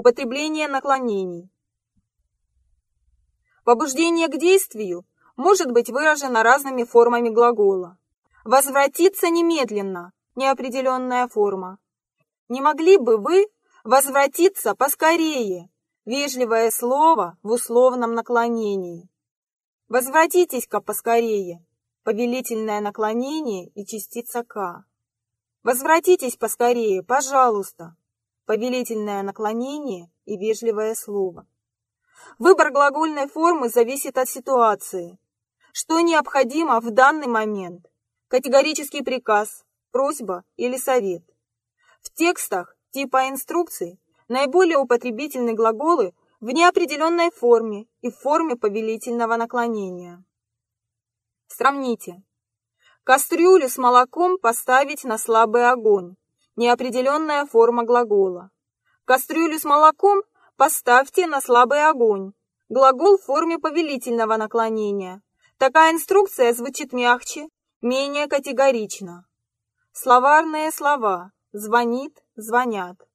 Употребление наклонений. Побуждение к действию может быть выражено разными формами глагола. Возвратиться немедленно – неопределенная форма. Не могли бы вы возвратиться поскорее – вежливое слово в условном наклонении. Возвратитесь-ка поскорее – повелительное наклонение и частица «к». Возвратитесь поскорее, пожалуйста – повелительное наклонение и вежливое слово. Выбор глагольной формы зависит от ситуации. Что необходимо в данный момент? Категорический приказ, просьба или совет. В текстах типа инструкций наиболее употребительны глаголы в неопределенной форме и в форме повелительного наклонения. Сравните. Кастрюлю с молоком поставить на слабый огонь. Неопределенная форма глагола. Кастрюлю с молоком Поставьте на слабый огонь. Глагол в форме повелительного наклонения. Такая инструкция звучит мягче, менее категорично. Словарные слова. Звонит, звонят.